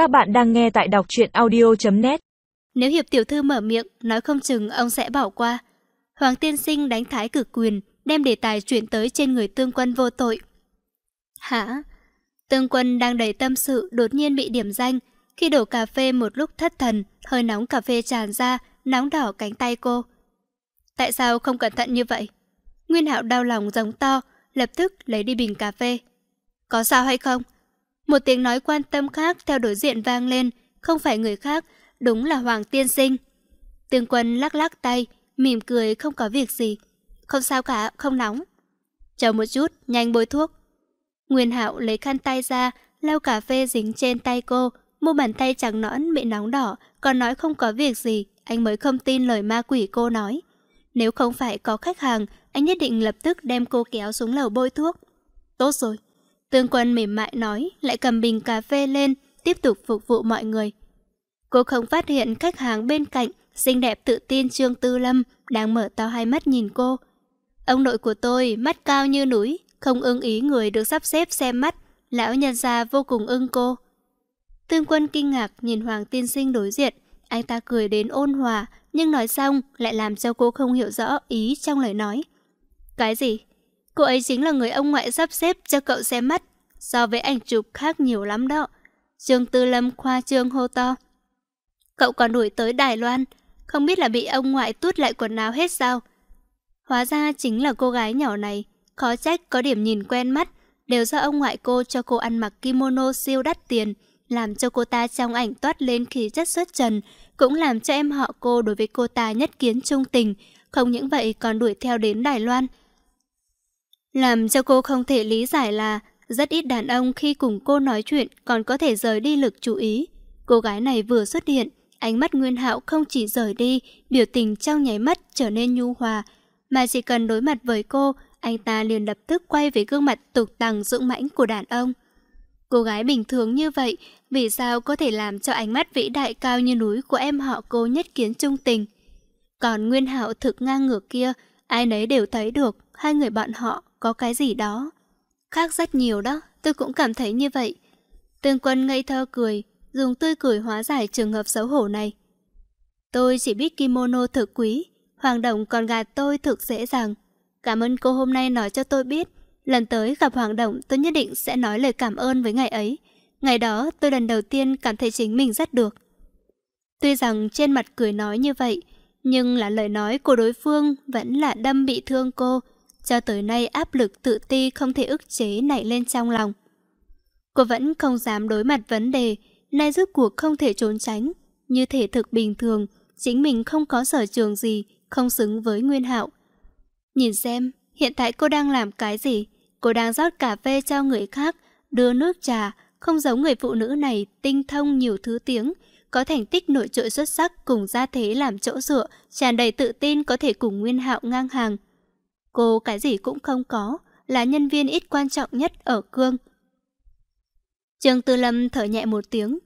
Các bạn đang nghe tại đọc truyện audio.net Nếu Hiệp Tiểu Thư mở miệng, nói không chừng ông sẽ bỏ qua. Hoàng tiên sinh đánh thái cực quyền, đem đề tài chuyển tới trên người tương quân vô tội. Hả? Tương quân đang đầy tâm sự đột nhiên bị điểm danh. Khi đổ cà phê một lúc thất thần, hơi nóng cà phê tràn ra, nóng đỏ cánh tay cô. Tại sao không cẩn thận như vậy? Nguyên Hạo đau lòng giống to, lập tức lấy đi bình cà phê. Có sao hay không? Một tiếng nói quan tâm khác theo đối diện vang lên, không phải người khác, đúng là Hoàng Tiên Sinh. Tương quân lắc lắc tay, mỉm cười không có việc gì. Không sao cả, không nóng. Chờ một chút, nhanh bôi thuốc. Nguyên Hạo lấy khăn tay ra, lau cà phê dính trên tay cô, mu bàn tay trắng nõn bị nóng đỏ, còn nói không có việc gì, anh mới không tin lời ma quỷ cô nói. Nếu không phải có khách hàng, anh nhất định lập tức đem cô kéo xuống lầu bôi thuốc. Tốt rồi. Tương quân mềm mại nói, lại cầm bình cà phê lên, tiếp tục phục vụ mọi người. Cô không phát hiện khách hàng bên cạnh, xinh đẹp tự tin Trương Tư Lâm, đang mở to hai mắt nhìn cô. Ông nội của tôi, mắt cao như núi, không ưng ý người được sắp xếp xem mắt, lão nhân gia vô cùng ưng cô. Tương quân kinh ngạc nhìn Hoàng tiên sinh đối diện, anh ta cười đến ôn hòa, nhưng nói xong lại làm cho cô không hiểu rõ ý trong lời nói. Cái gì? Cô ấy chính là người ông ngoại sắp xếp cho cậu xem mắt, so với ảnh chụp khác nhiều lắm đó. Trương Tư Lâm khoa trương hô to. Cậu còn đuổi tới Đài Loan, không biết là bị ông ngoại tút lại quần áo hết sao? Hóa ra chính là cô gái nhỏ này, khó trách có điểm nhìn quen mắt, đều do ông ngoại cô cho cô ăn mặc kimono siêu đắt tiền, làm cho cô ta trong ảnh toát lên khí chất xuất trần, cũng làm cho em họ cô đối với cô ta nhất kiến trung tình, không những vậy còn đuổi theo đến Đài Loan. Làm cho cô không thể lý giải là rất ít đàn ông khi cùng cô nói chuyện còn có thể rời đi lực chú ý. Cô gái này vừa xuất hiện, ánh mắt Nguyên Hạo không chỉ rời đi, biểu tình trong nháy mắt trở nên nhu hòa, mà chỉ cần đối mặt với cô, anh ta liền lập tức quay về gương mặt tục tằng dũng mãnh của đàn ông. Cô gái bình thường như vậy, vì sao có thể làm cho ánh mắt vĩ đại cao như núi của em họ cô nhất kiến trung tình? Còn Nguyên Hạo thực ngang ngược kia, ai nấy đều thấy được hai người bọn họ có cái gì đó. Khác rất nhiều đó, tôi cũng cảm thấy như vậy. Tương quân ngây thơ cười, dùng tươi cười hóa giải trường hợp xấu hổ này. Tôi chỉ biết kimono thực quý, Hoàng Đồng còn gạt tôi thực dễ dàng. Cảm ơn cô hôm nay nói cho tôi biết. Lần tới gặp Hoàng Đồng tôi nhất định sẽ nói lời cảm ơn với ngày ấy. Ngày đó tôi lần đầu tiên cảm thấy chính mình rất được. Tuy rằng trên mặt cười nói như vậy, nhưng là lời nói của đối phương vẫn là đâm bị thương cô, cho tới nay áp lực tự ti không thể ức chế nảy lên trong lòng. Cô vẫn không dám đối mặt vấn đề, nay rốt cuộc không thể trốn tránh. Như thể thực bình thường, chính mình không có sở trường gì, không xứng với Nguyên Hạo. Nhìn xem, hiện tại cô đang làm cái gì? Cô đang rót cà phê cho người khác, đưa nước trà, không giống người phụ nữ này tinh thông nhiều thứ tiếng, có thành tích nổi trội xuất sắc cùng gia thế làm chỗ dựa, tràn đầy tự tin có thể cùng Nguyên Hạo ngang hàng. Cô cái gì cũng không có, là nhân viên ít quan trọng nhất ở Cương. Trương Tư Lâm thở nhẹ một tiếng.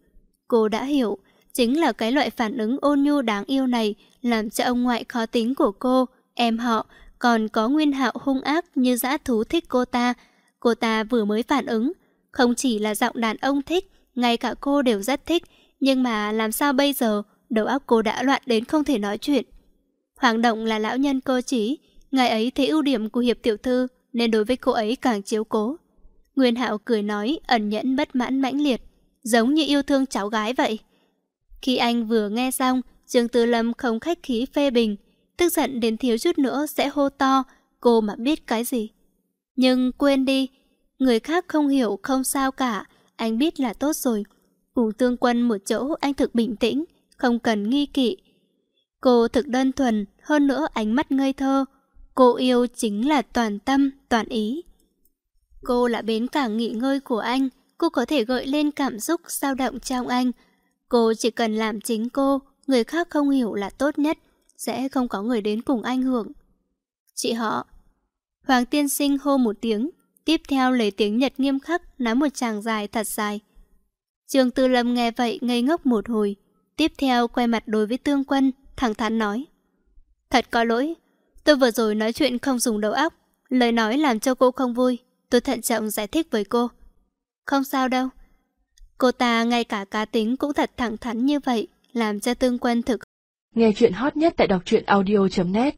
Cô đã hiểu, chính là cái loại phản ứng ôn nhu đáng yêu này làm cho ông ngoại khó tính của cô, em họ, còn có nguyên hạo hung ác như dã thú thích cô ta. Cô ta vừa mới phản ứng, không chỉ là giọng đàn ông thích, ngay cả cô đều rất thích, nhưng mà làm sao bây giờ, đầu óc cô đã loạn đến không thể nói chuyện. Hoàng Động là lão nhân cơ trí, Ngài ấy thấy ưu điểm của Hiệp Tiểu Thư nên đối với cô ấy càng chiếu cố. Nguyên Hạo cười nói ẩn nhẫn bất mãn mãnh liệt, giống như yêu thương cháu gái vậy. Khi anh vừa nghe xong, Trương Tư Lâm không khách khí phê bình, tức giận đến thiếu chút nữa sẽ hô to, cô mà biết cái gì. Nhưng quên đi, người khác không hiểu không sao cả, anh biết là tốt rồi. Cùng tương quân một chỗ anh thực bình tĩnh, không cần nghi kỵ. Cô thực đơn thuần, hơn nữa ánh mắt ngây thơ, Cô yêu chính là toàn tâm, toàn ý. Cô là bến cảng nghỉ ngơi của anh, cô có thể gợi lên cảm xúc dao động trong anh. Cô chỉ cần làm chính cô, người khác không hiểu là tốt nhất, sẽ không có người đến cùng anh hưởng. Chị họ. Hoàng tiên sinh hô một tiếng, tiếp theo lấy tiếng Nhật nghiêm khắc nói một tràng dài thật dài. Trường Tư Lâm nghe vậy ngây ngốc một hồi, tiếp theo quay mặt đối với tương quân, thẳng thắn nói. Thật có lỗi, Tôi vừa rồi nói chuyện không dùng đầu óc, lời nói làm cho cô không vui. Tôi thận trọng giải thích với cô. Không sao đâu. Cô ta ngay cả cá tính cũng thật thẳng thắn như vậy, làm cho tương quân thực. Nghe chuyện hot nhất tại đọc truyện audio.net